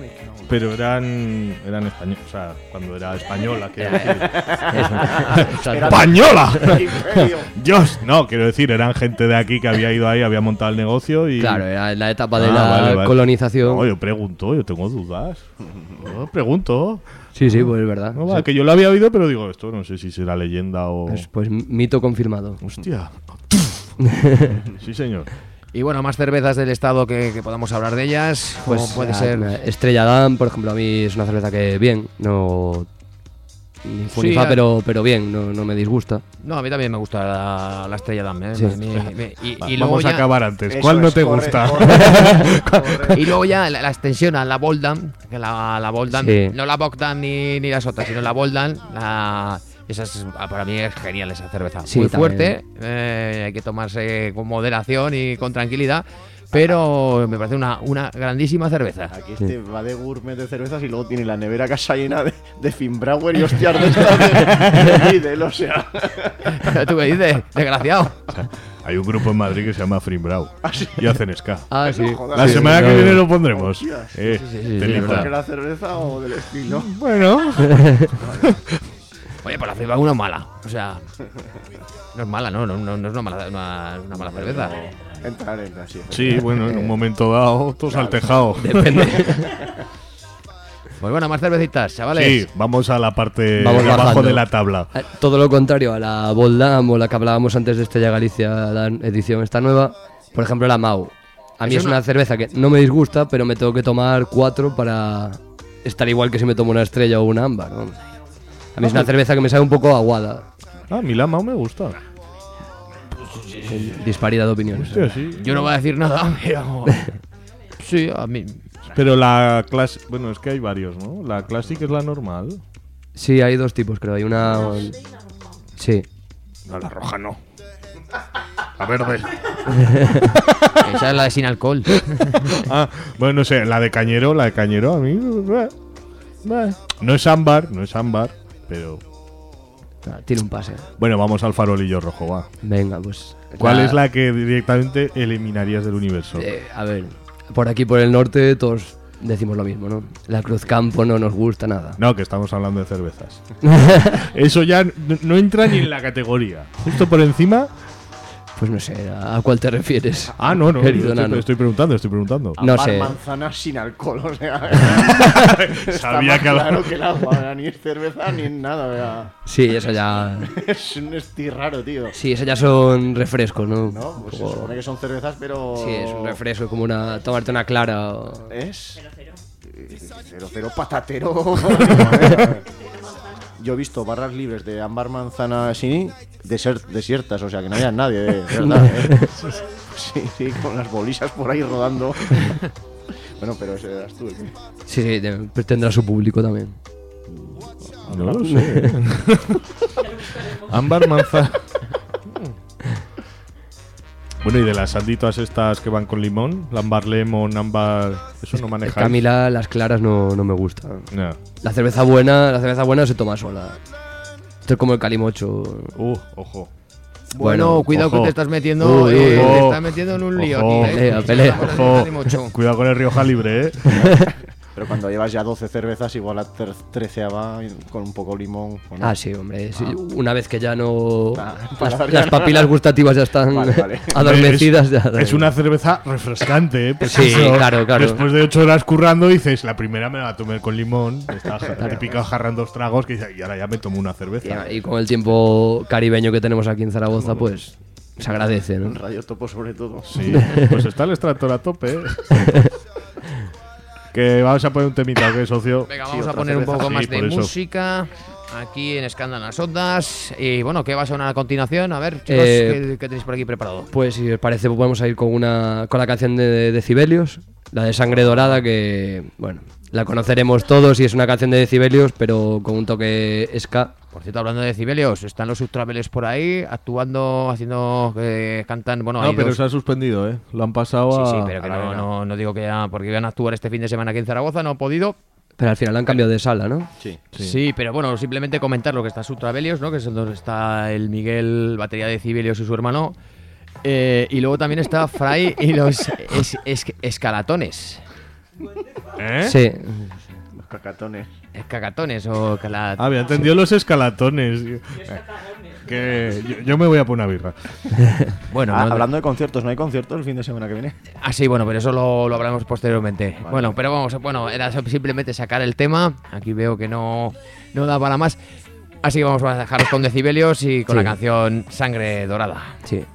Speaker 3: Pero eran eran españoles, o sea, cuando era española, quiero decir. ¡Española! Dios, no, quiero decir, eran gente de aquí que había ido ahí, había montado el negocio y.
Speaker 5: Claro, era la etapa de
Speaker 3: Ah,
Speaker 5: la
Speaker 3: vale, vale.
Speaker 5: colonización.
Speaker 3: No, yo pregunto, yo tengo dudas. Yo pregunto.
Speaker 5: Sí, sí, pues es verdad.
Speaker 3: No, va, que yo lo había oído, pero digo, esto no sé si será leyenda o.
Speaker 5: Pues, pues mito confirmado.
Speaker 3: Hostia. sí, señor.
Speaker 2: Y bueno, más cervezas del estado que, que podamos hablar de ellas.
Speaker 5: Pues
Speaker 2: puede
Speaker 5: ah,
Speaker 2: ser.
Speaker 5: Estrella Damm, por ejemplo, a mí es una cerveza que bien, no. Ni fu ni
Speaker 2: Sí, a-
Speaker 5: pero, pero bien, no, no me disgusta.
Speaker 2: No, a mí también me gusta la, la estrella Damm. ¿eh?
Speaker 5: Sí.
Speaker 2: A me- y,
Speaker 3: Va,
Speaker 2: y luego
Speaker 3: vamos a
Speaker 2: ya,
Speaker 3: acabar antes.
Speaker 7: Eso
Speaker 3: ¿Cuál no
Speaker 7: es,
Speaker 3: te
Speaker 7: corre,
Speaker 3: gusta?
Speaker 7: corre, corre.
Speaker 2: y luego ya la, la extensión a la Boldan, que la, la Boldan,
Speaker 5: Sí.
Speaker 2: no la Bogdan ni, ni las otras, sino la Boldan, la, esa es, para mí es genial esa cerveza.
Speaker 5: Sí,
Speaker 2: Muy
Speaker 5: también.
Speaker 2: fuerte, eh, hay que tomarse con moderación y con tranquilidad, pero me parece una, una grandísima cerveza.
Speaker 7: Aquí este va de gourmet de cervezas y luego tiene la nevera casa llena de, de Finbrauer y hostias de estas de, Lidl, o sea.
Speaker 2: ¿Tú qué dices? Desgraciado.
Speaker 3: Hay un grupo en Madrid que se llama Frimbrau y hacen ska.
Speaker 5: Ah, sí.
Speaker 3: La
Speaker 7: Sí,
Speaker 3: semana que viene lo pondremos. Eh.
Speaker 7: ¿De la cerveza o del estilo?
Speaker 3: Bueno,
Speaker 2: Oye, pues la cerveza no es mala. O sea, no es mala, no, no, no, no es una mala, una, una mala cerveza.
Speaker 7: Entrar, entra, sí.
Speaker 3: sí, bueno, en un momento dado, todos al tejado.
Speaker 5: Depende.
Speaker 2: Pues bueno, más cervecitas, chavales.
Speaker 3: Sí, vamos a la parte
Speaker 5: Vamos
Speaker 3: de abajo de la tabla.
Speaker 5: Eh, Todo lo contrario a la Boldam o la que hablábamos antes de Estrella Galicia, la edición esta nueva. Por ejemplo, la Mau. A mí
Speaker 2: Eso
Speaker 5: es
Speaker 2: no-
Speaker 5: una cerveza que no me disgusta, pero me tengo que tomar cuatro para estar igual que si me tomo una estrella o una ámbar. ¿no? A mí es una cerveza que me sabe un poco aguada.
Speaker 3: Ah, a mí la Mao me gusta.
Speaker 5: Disparidad de opiniones.
Speaker 3: Sí.
Speaker 2: Yo no voy a decir nada, pero. Sí, a mí.
Speaker 3: Pero la clase. Bueno, es que hay varios, ¿no? La Classic es la normal.
Speaker 5: Sí, hay dos tipos, creo. Hay una. Sí.
Speaker 3: No, la roja no. La verde.
Speaker 2: Esa es la de sin alcohol.
Speaker 3: ah, bueno, no sé, la de Cañero, la de Cañero a mí. No es ámbar, no es ámbar, pero.
Speaker 5: Tiene un pase.
Speaker 3: Bueno, vamos al farolillo rojo, va.
Speaker 5: Venga, pues.
Speaker 3: ¿Cuál es la que directamente eliminarías del universo?
Speaker 5: Eh, a ver, por aquí por el norte todos decimos lo mismo, ¿no? La Cruz Campo no nos gusta nada.
Speaker 3: No, que estamos hablando de cervezas. Eso ya no entra ni en la categoría. Justo por encima.
Speaker 5: Pues no sé, ¿a cuál te refieres?
Speaker 3: Ah, no, no.
Speaker 5: Querido
Speaker 3: estoy,
Speaker 5: nano.
Speaker 3: estoy preguntando, estoy preguntando.
Speaker 5: No sé.
Speaker 7: manzana sin alcohol, o sea.
Speaker 3: Sabía que
Speaker 7: claro que el agua, ni es cerveza ni es nada, o sea.
Speaker 5: Sí, eso ya.
Speaker 7: Es un esti raro, tío.
Speaker 5: Sí, eso ya son refrescos, ¿no?
Speaker 7: ¿No? Pues se supone que son cervezas, pero.
Speaker 5: Sí, es un refresco, como una tomarte una clara. o-
Speaker 7: ¿Es? Cero, cero patatero. Yo he visto barras libres de ámbar manzana deser- desiertas, o sea que no había nadie, de verdad. ¿eh? Sí, sí, con las bolisas por ahí rodando. Bueno, pero ese eras tú. ¿eh?
Speaker 5: Sí, sí, de- tendrá su público también.
Speaker 3: No lo sé. Ámbar manzana. Bueno, y de las sanditas estas que van con limón, ámbar lemon, ámbar. Eso no
Speaker 5: Es
Speaker 3: maneja.
Speaker 5: que a mí la- las claras no, no me gustan.
Speaker 3: No.
Speaker 5: La cerveza buena, la cerveza buena se toma sola. Esto es como el calimocho.
Speaker 3: Uh, ojo.
Speaker 2: Bueno, cuidado
Speaker 3: ojo.
Speaker 2: que te estás metiendo.
Speaker 5: Uy,
Speaker 2: eh,
Speaker 3: ojo.
Speaker 2: te estás metiendo en un lío.
Speaker 3: Ojo.
Speaker 2: tío, eh.
Speaker 3: Ojo. Cuidado con el Rioja Libre, eh.
Speaker 7: Pero cuando llevas ya 12 cervezas, igual la treceava con un poco de limón. ¿o no?
Speaker 5: Ah, sí, hombre. sí, Una vez que ya no.
Speaker 7: Ah,
Speaker 5: las,
Speaker 7: paladar ya
Speaker 5: las
Speaker 7: no-
Speaker 5: papilas gustativas ya están
Speaker 7: Vale, vale.
Speaker 5: adormecidas. ya,
Speaker 3: Es una cerveza refrescante, ¿eh? Pues
Speaker 5: Sí,
Speaker 3: eso,
Speaker 5: claro, claro.
Speaker 3: Después de ocho horas currando, dices, la primera me la tomé con limón. Está ja- típica jarra en dos tragos, que dice, y ahora ya me tomo una cerveza.
Speaker 5: Y con el tiempo caribeño que tenemos aquí en Zaragoza, pues se agradece, ¿no?
Speaker 7: Radio topo sobre todo.
Speaker 3: Sí, pues está el extractor a tope. ¿eh? Que vamos a poner un temita, ¿qué, socio?
Speaker 2: Venga,
Speaker 7: Sí,
Speaker 2: vamos a poner un poco
Speaker 3: Sí,
Speaker 2: más de
Speaker 3: eso.
Speaker 2: música aquí en Escándalo en las Ondas. Y bueno, ¿qué va a sonar a continuación? A ver, chicos,
Speaker 5: Eh,
Speaker 2: ¿qué, qué tenéis por aquí preparado?
Speaker 5: Pues si os parece, pues vamos a ir con una con la canción de Decibelios, la de Sangre Dorada, que bueno, la conoceremos todos y es una canción de Decibelios, pero con un toque ska.
Speaker 2: Por cierto, hablando de decibelios, están los subtraveles por ahí actuando, haciendo que cantan. Bueno,
Speaker 3: No,
Speaker 2: hay
Speaker 3: pero
Speaker 2: dos-
Speaker 3: se ha suspendido, ¿eh? Lo han pasado
Speaker 2: Sí,
Speaker 3: a.
Speaker 2: sí, pero que no, no, no digo que ya, porque iban a actuar este fin de semana aquí en Zaragoza, no han podido.
Speaker 5: Pero al final han cambiado de sala, ¿no?
Speaker 7: Sí.
Speaker 2: Sí. pero bueno, simplemente comentar lo que está Subtravelios, ¿no? Que es donde está el Miguel, batería de Cibelios y su hermano. Eh, y luego también está Fray y los es- es- escalatones.
Speaker 3: ¿Eh?
Speaker 5: Sí.
Speaker 7: Los cacatones.
Speaker 2: Escagatones o cala...
Speaker 3: Ah, había entendido los escalatones. Que yo, yo me voy a poner una birra.
Speaker 2: Bueno,
Speaker 7: Ah,
Speaker 2: no-
Speaker 7: hablando de conciertos, ¿no hay conciertos el fin de semana que viene?
Speaker 2: Ah, sí, bueno, pero eso lo, lo hablamos posteriormente. Bueno, pero vamos, bueno, era simplemente sacar el tema. Aquí veo que no, no da para más. Así que vamos a dejaros con decibelios y con
Speaker 5: Sí.
Speaker 2: la canción Sangre Dorada.
Speaker 5: Sí.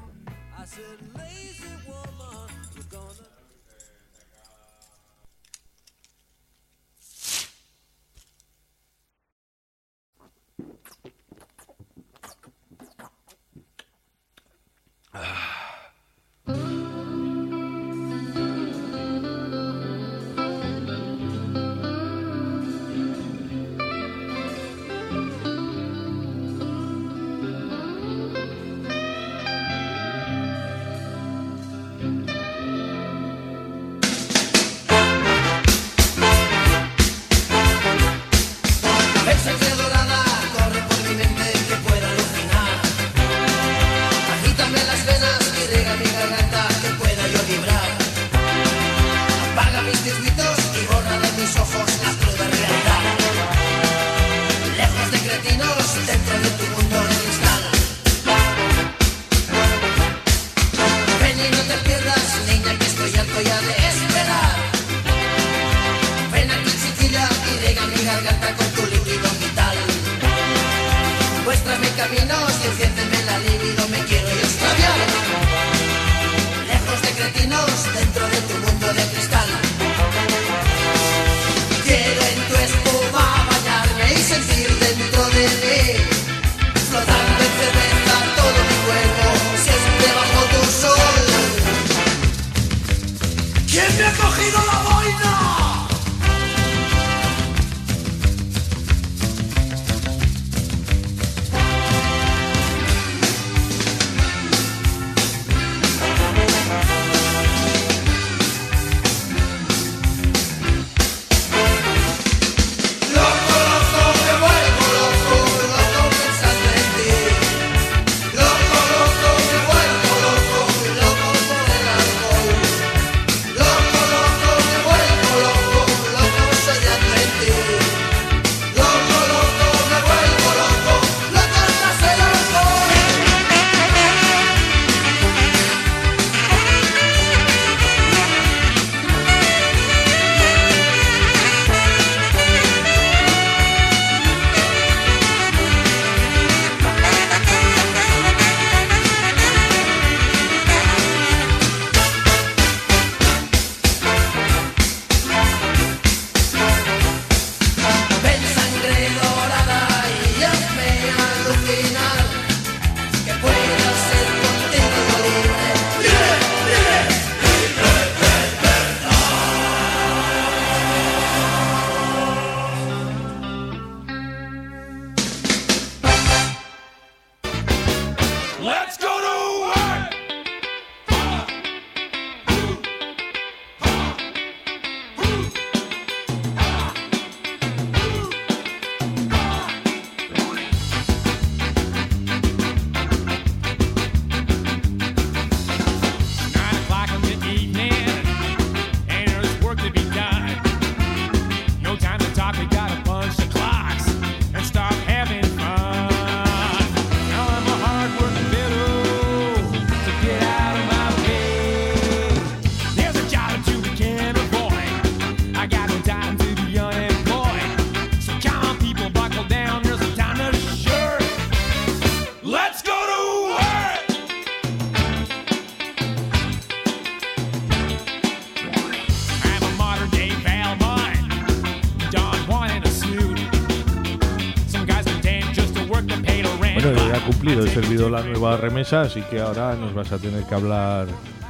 Speaker 10: La
Speaker 3: nueva remesa, así que ahora nos vas a tener que hablar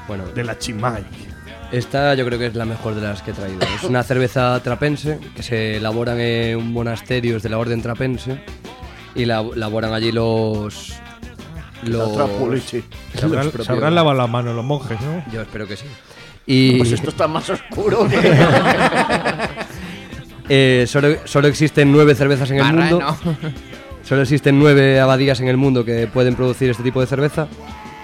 Speaker 5: Bueno,
Speaker 3: de la chimay.
Speaker 5: esta yo creo que es la mejor de las que he traído. Es una cerveza trapense que se elaboran en un monasterio de la orden trapense y la elaboran allí los. Los, propios-
Speaker 3: se habrán lavado las manos los monjes, ¿no?
Speaker 5: Yo espero que sí. Y
Speaker 7: Pues esto está más oscuro que.
Speaker 5: eh, solo, solo existen nueve cervezas en el mundo.
Speaker 2: ¿no?
Speaker 5: Solo existen nueve abadías en el mundo que pueden producir este tipo de cerveza.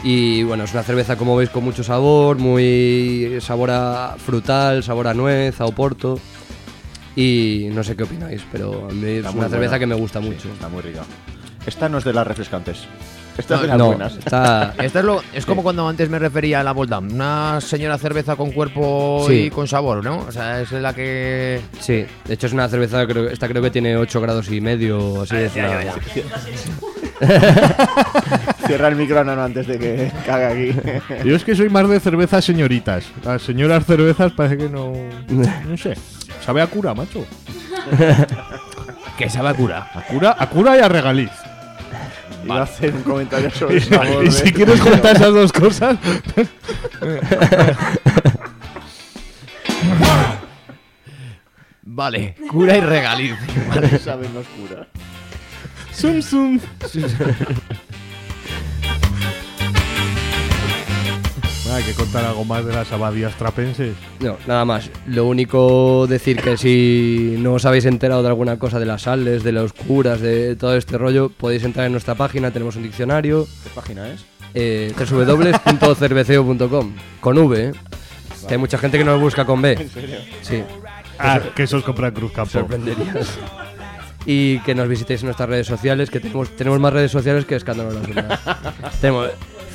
Speaker 5: Y bueno, es una cerveza, como veis, con mucho sabor, muy sabor a frutal, sabor a nuez, a oporto. Y no sé qué opináis, pero a mí es una cerveza
Speaker 7: buena.
Speaker 5: que me gusta
Speaker 7: Sí,
Speaker 5: mucho.
Speaker 7: está muy rica. Esta no es de las refrescantes. Esta es
Speaker 5: No,
Speaker 7: buenas.
Speaker 5: está,
Speaker 2: Esto es, lo, es como cuando antes me refería a la Boldam. Una señora cerveza con cuerpo
Speaker 5: Sí.
Speaker 2: y con sabor, ¿no? O sea, es la que.
Speaker 5: sí, de hecho es una cerveza, creo, esta creo que tiene 8 grados y medio, así es una-
Speaker 7: Cierra el micro Nano, antes de que cague aquí.
Speaker 3: Yo es que soy más de cervezas señoritas. Las señoras cervezas parece que no. No sé. Sabe a cura, macho.
Speaker 2: Que sabe a cura.
Speaker 3: A cura, a cura y a regaliz.
Speaker 7: Iba a hacer un comentario sobre el sabor.
Speaker 3: y si quieres juntar esas dos cosas.
Speaker 2: Vale, cura y regaliz. Vale.
Speaker 7: Saben oscura.
Speaker 3: Zum, zum. Hay que contar algo más de las abadías trapenses.
Speaker 5: No, nada más. Lo único decir que si no os habéis enterado de alguna cosa de las sales, de los curas, de todo este rollo, podéis entrar en nuestra página, tenemos un diccionario,
Speaker 7: ¿Qué página es?
Speaker 5: eh, www.cerveceo.com, con V, ¿eh? Que hay mucha gente que nos busca con B.
Speaker 7: ¿En serio?
Speaker 5: Sí,
Speaker 3: Ah, que esos compran Cruz Campo.
Speaker 5: sorprenderías. Y que nos visitéis en nuestras redes sociales, que tenemos, tenemos más redes sociales que escándalo en la Sombra. Tenemos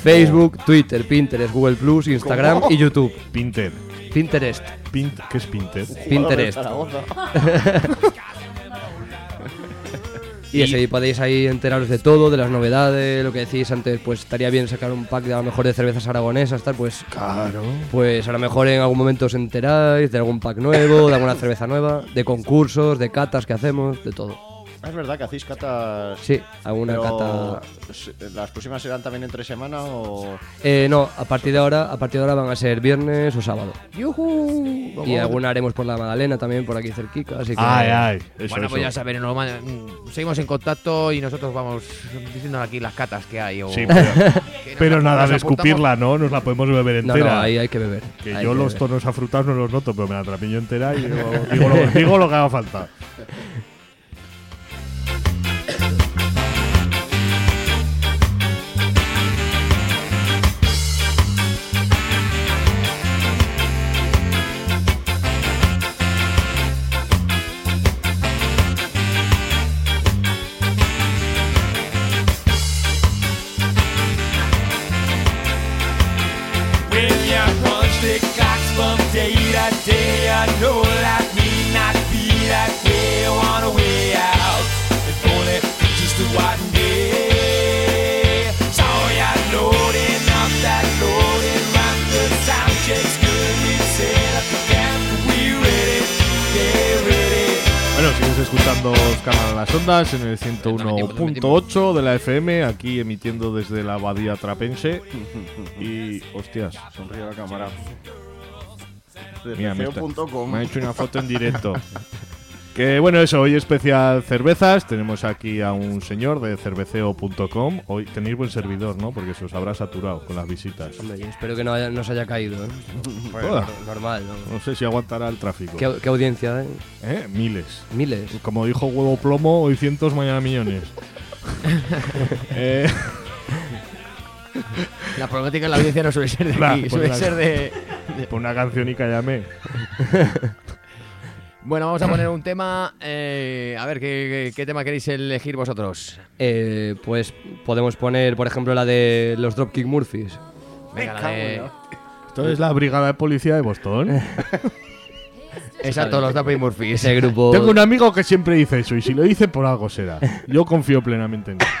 Speaker 5: Facebook, Twitter, Pinterest, Google Plus, Instagram y YouTube.
Speaker 3: Pinter.
Speaker 5: Pinterest.
Speaker 3: Pint, ¿Qué es Pinter?
Speaker 5: Pinterest. Y eso, y podéis ahí enteraros de todo, de las novedades, lo que decís antes, pues estaría bien sacar un pack de a lo mejor de cervezas aragonesas, tal, pues
Speaker 3: Claro.
Speaker 5: pues a lo mejor en algún momento os enteráis de algún pack nuevo, de alguna cerveza nueva, de concursos, de catas que hacemos, de todo.
Speaker 7: Ah, Es verdad que hacéis catas.
Speaker 5: Sí, alguna
Speaker 7: pero,
Speaker 5: cata.
Speaker 7: ¿Las próximas serán también entre semana o.?
Speaker 5: Eh, no, a partir de ahora, a partir de ahora van a ser viernes o sábado.
Speaker 2: ¡Yujú!
Speaker 5: Y alguna haremos por la Magdalena también, por aquí cerquica, así que
Speaker 3: Ay, ay. Eso,
Speaker 2: Bueno, pues ya man- mm, seguimos en contacto y nosotros vamos diciendo aquí las catas que hay. O
Speaker 3: Sí, pero, pero nada de
Speaker 2: apuntamos.
Speaker 3: escupirla, ¿no? Nos la podemos beber
Speaker 5: No,
Speaker 3: entera.
Speaker 5: no, ahí hay que beber.
Speaker 3: Que yo
Speaker 5: que
Speaker 3: los
Speaker 5: beber.
Speaker 3: tonos afrutados no los noto, pero me la trapiño entera y digo, digo lo, digo lo que haga falta. escuchando Canal a las Ondas en el 101.8 de la FM, aquí emitiendo desde la Abadía Trapense. Y, hostias,
Speaker 7: Sonríe la cámara.
Speaker 3: mira, me, está- me ha hecho una foto en directo. Que bueno, eso, hoy especial cervezas. Tenemos aquí a un señor de cerveceo.com. Hoy tenéis buen servidor, ¿no? Porque se os habrá saturado con las visitas.
Speaker 5: Hombre, yo espero que no, haya, no se haya caído. ¿eh? Bueno, normal, ¿no?
Speaker 3: No sé si aguantará el tráfico.
Speaker 5: ¿Qué, qué audiencia, eh?
Speaker 3: ¿Eh? Miles.
Speaker 5: Miles.
Speaker 3: Como dijo Huevo Plomo, hoy cientos, mañana millones. Eh,
Speaker 2: La problemática en la audiencia no suele ser de
Speaker 3: Nah,
Speaker 2: aquí,
Speaker 3: pues
Speaker 2: suele
Speaker 3: la-
Speaker 2: ser de, de-
Speaker 3: Pon una canción y cállame.
Speaker 2: Bueno, vamos a poner un tema. eh, a ver, ¿qué, qué- qué tema queréis elegir vosotros?
Speaker 5: Eh, pues podemos poner, por ejemplo, la de los Dropkick Murphys.
Speaker 2: Venga, la de-
Speaker 3: Esto es la brigada de policía de Boston.
Speaker 2: Exacto, los Dappy Murphys.
Speaker 5: Ese grupo.
Speaker 3: Tengo un amigo que siempre dice eso y si lo dice por algo será. Yo confío plenamente en él.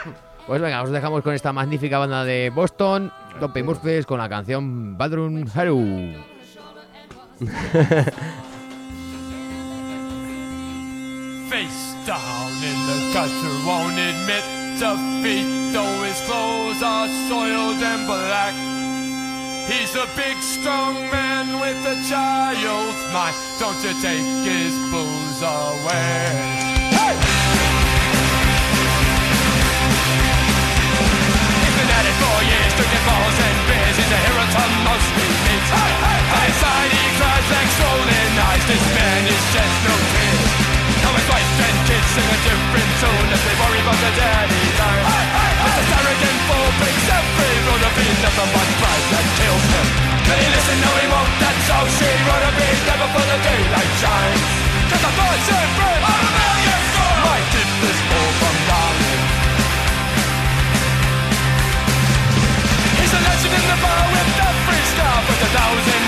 Speaker 2: Pues venga, os dejamos con esta magnífica banda de Boston, Dappy Murphys, con la canción Badroom Haru.
Speaker 1: Face down in the gutter, won't admit defeat, though his clothes are soiled and black. He's a big, strong man with a child's mind. Don't you take his booze away. Hey! He's been at it for years, drinking balls and beers. He's a hero to most we meet. Hey, hey, hey. Inside he cries like swollen eyes. This man is just no sing a different tune as they worry about their daddy dying. Hey, hey, hey. Mr. Sargent full brings every road of beat, nothing but pride that kills him. Can he listen? No, he won't. That's how she wrote a beat, never for the daylight shines. Cause the thoughts and friends of a million souls might keep this fool from dying. He's a legend in the bar with every star with a thousand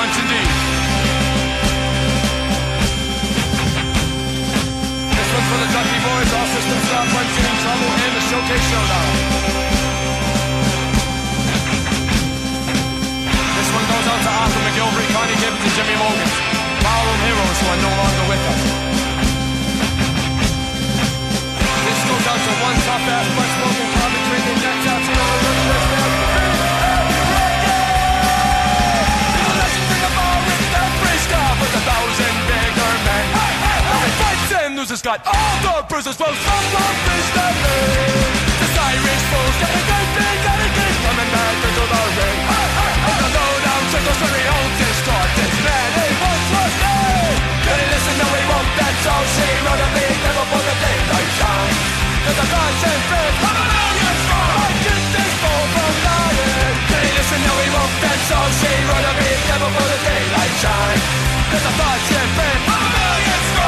Speaker 1: This one's for the Ducky Boys, and the showcase showdown. This one goes out to Arthur McGilvery, Connie Gibbons, and Jimmy Logan, power heroes who are no longer with us. This goes out to one tough ass punch smoking, carbon drinking, neck out to a thousand bigger men. Hey, hey, hey. Every fight loses got all the bruises. Well, someone is the. The Irish fools getting great big attitudes coming back into the ring. Hey, hey, hey. The lowdown circles very old distort. This man, he once was dead. Better listen, no, he won't. That's all she wrote of me. Never for the daylight shine. There's a thousand big, a million strong and now we won't bend So she run a beat, never for the daylight shine. There's a
Speaker 9: thoughts in bent a
Speaker 3: million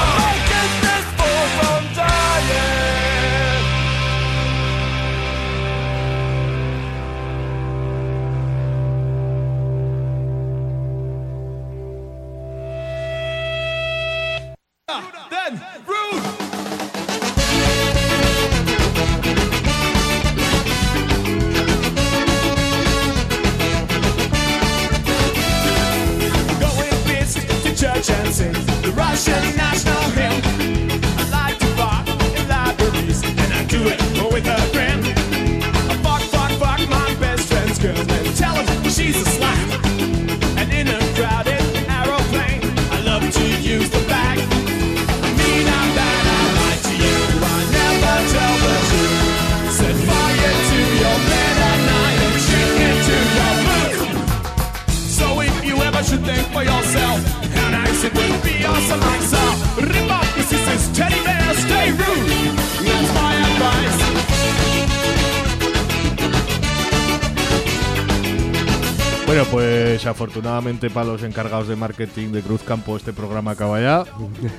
Speaker 3: pues afortunadamente para los encargados de marketing de Cruz Campo este programa acaba ya.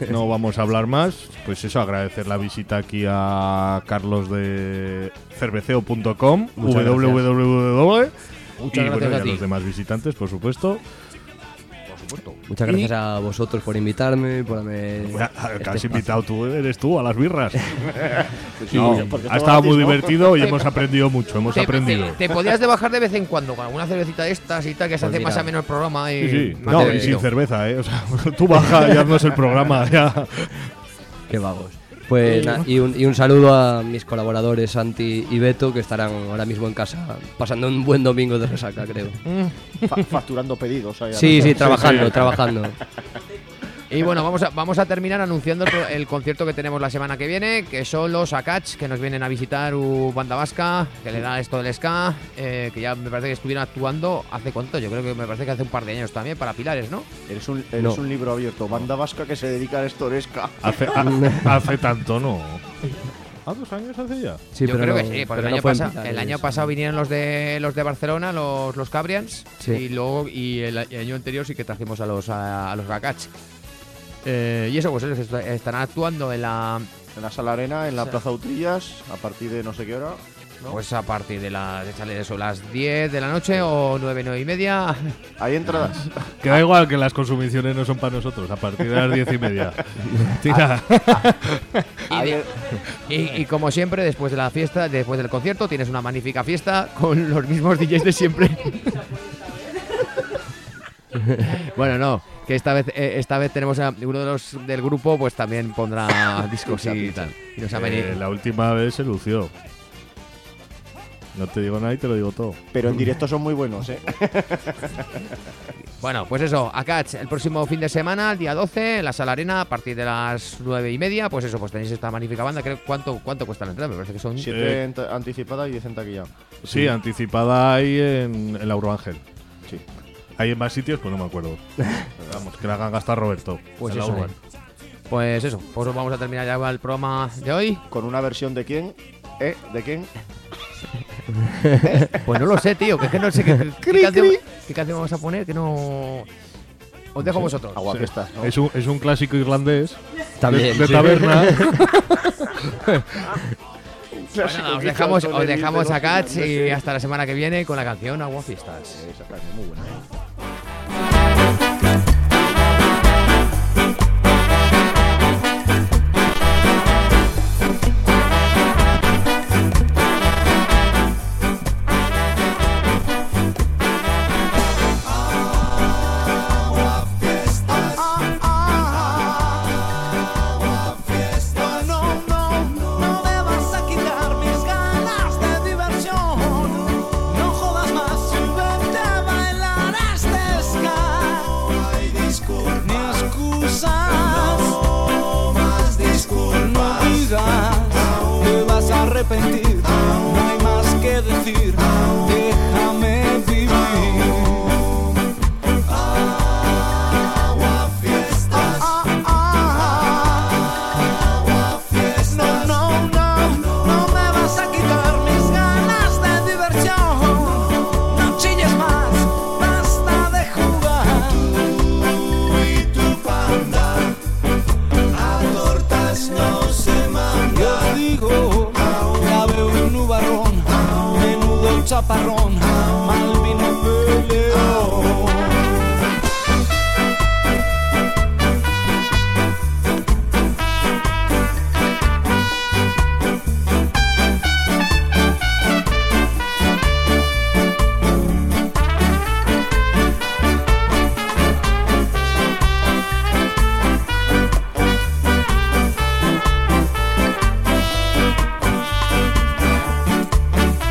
Speaker 3: No vamos a hablar más. Pues eso, agradecer la visita aquí a Carlos de cerveceo.com,
Speaker 5: Muchas
Speaker 3: www.
Speaker 2: Muchas
Speaker 3: y
Speaker 2: gracias
Speaker 3: bueno, y
Speaker 2: a
Speaker 3: los demás visitantes, por supuesto.
Speaker 5: Muchas gracias a vosotros por invitarme, por haberme... Este
Speaker 3: que has
Speaker 5: espacio.
Speaker 3: invitado tú, eres tú, a las birras.
Speaker 6: Sí,
Speaker 3: No,
Speaker 6: porque
Speaker 3: ha estado muy
Speaker 6: ¿no?
Speaker 3: divertido y hemos aprendido mucho, hemos
Speaker 2: Te,
Speaker 3: aprendido.
Speaker 2: te- te podías de bajar de vez en cuando con alguna cervecita de estas y tal, que se
Speaker 5: Pues
Speaker 2: hace más
Speaker 5: mira.
Speaker 2: a menos el programa y
Speaker 3: Sí, sí.
Speaker 2: más
Speaker 3: No, y sin cerveza, ¿eh? O sea, tú baja y haznos el programa ya.
Speaker 5: Qué vagos. Pues na- y, un, y un saludo a mis colaboradores Santi y Beto que estarán ahora mismo en casa pasando un buen domingo de resaca, creo.
Speaker 6: Fa- facturando pedidos. ahí,
Speaker 5: Sí, sí, trabajando, trabajando.
Speaker 2: Y bueno, vamos a, vamos a terminar anunciando el, concierto que tenemos la semana que viene, que son los Akach, que nos vienen a visitar u banda vasca, que le da esto del ska, eh, que ya me parece que estuvieron actuando hace cuánto, yo creo que me parece que hace un par de años también, para Pilares, ¿no?
Speaker 6: Eres un, eres
Speaker 5: No.
Speaker 6: un libro abierto. Banda vasca que se dedica a esto Oresca.
Speaker 3: Hace, ha- hace tanto, ¿no? ¿A dos años hace ya?
Speaker 5: Sí,
Speaker 2: yo
Speaker 5: pero
Speaker 2: creo
Speaker 5: no-
Speaker 2: que sí, porque
Speaker 5: pero
Speaker 2: el,
Speaker 5: no
Speaker 2: año pasa-
Speaker 5: Pilares.
Speaker 2: el año pasado vinieron los de los de Barcelona, los, los Cabrians,
Speaker 5: Sí.
Speaker 2: y luego y el, el año anterior sí que trajimos a los a, a los Akach. Eh, y eso, pues ellos est- estarán actuando en la
Speaker 6: En la sala arena, en la
Speaker 2: Sí.
Speaker 6: plaza Utrillas, a partir de no sé qué hora. ¿no?
Speaker 2: Pues a partir de las, échale eso, las 10 de la noche o 9, 9 y media.
Speaker 6: Hay entradas.
Speaker 3: Que da igual que las consumiciones no son para nosotros, a partir de las diez y media. Tira.
Speaker 2: Y,
Speaker 6: Hay-
Speaker 2: de- y- y como siempre, después de la fiesta, después del concierto, tienes una magnífica fiesta con los mismos DJs de siempre. bueno, no, que esta vez eh, esta vez tenemos a uno de los del grupo, pues también pondrá discos y tal. Y nos ha venido.
Speaker 3: Eh, la última vez se lució. No te digo nada y te lo digo todo.
Speaker 6: Pero en directo son muy buenos, ¿eh?
Speaker 2: Bueno, pues eso, Akach, el próximo fin de semana, el día 12, en la Sala Arena, a partir de las 9 y media, pues eso, pues tenéis esta magnífica banda. Creo, ¿cuánto, ¿Cuánto cuesta la entrada? Me parece que son...
Speaker 6: Siete ent- anticipada y diez en taquilla.
Speaker 3: Sí, anticipada ahí en, en la Urbángel.
Speaker 6: Sí.
Speaker 3: Hay en más sitios, pues no me acuerdo. Vamos, que la hagan gastar Roberto.
Speaker 2: Pues
Speaker 3: la
Speaker 2: eso. Pues eso, pues vamos a terminar ya el programa de hoy.
Speaker 6: Con una versión de quién? ¿Eh? ¿De quién?
Speaker 2: Pues no lo sé, tío, que es que no sé qué, qué, canción, qué canción vamos a poner, que no... Os dejo a vosotros.
Speaker 6: Agua fiestas, ¿no?
Speaker 3: Es un, es un clásico irlandés
Speaker 5: También.
Speaker 3: de, de
Speaker 5: sí.
Speaker 3: taberna.
Speaker 2: Bueno, os dejamos, os dejamos a Cats y hasta la semana que viene con la canción Agua Fiestas.
Speaker 6: Muy buena.